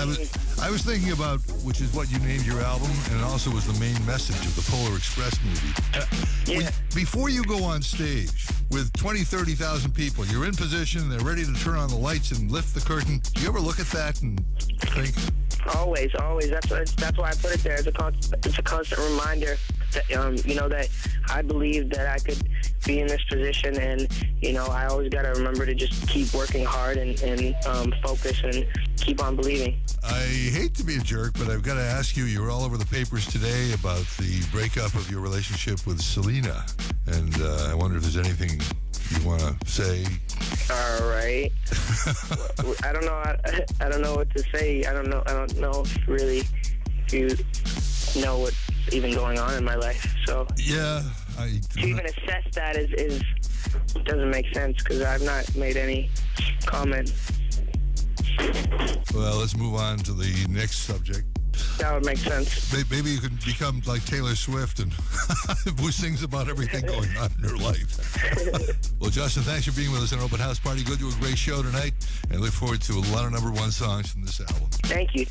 I was, I was thinking about, which is what you named your album, and it also was the main message of the Polar Express movie. Uh, when- before you go on stage with 20, 30,000 people, you're in position, they're ready to turn on the lights and lift the curtain. Do you ever look at that and think, Always, always. That's what, that's why I put it there. It's a constant, it's a constant reminder that um, you know that I believe that I could be in this position, and you know I always got to remember to just keep working hard and, and um, focus and keep on believing. I hate to be a jerk, but I've got to ask you, you were all over the papers today about the breakup of your relationship with Selena. And uh, I wonder if there's anything you want to say. All right. I don't know. I, I don't know what to say. I don't know. I don't know if really if you know what's even going on in my life. So Yeah, I. to even assess that is, is doesn't make sense because I've not made any comment. Well, let's move on to the next subject. That would make sense. May- Maybe you could become like Taylor Swift and who sings about everything going on in her life. well, Justin, thanks for being with us at Open House Party. Go do a great show tonight and look forward to a lot of number one songs from this album. Thank you.